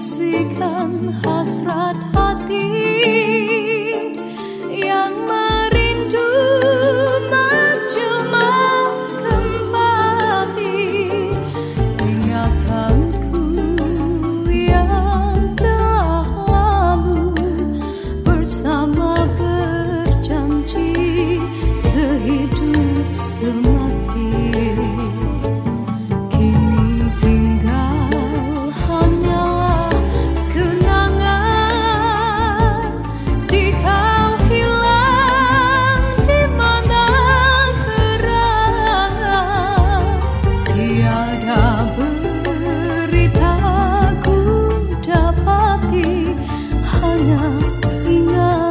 bersihkan hasrat hati. Hanya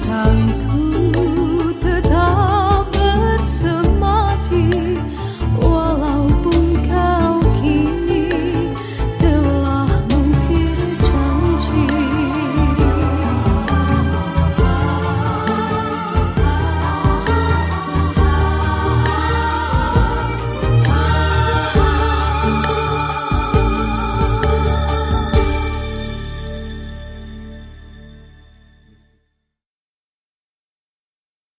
belakangku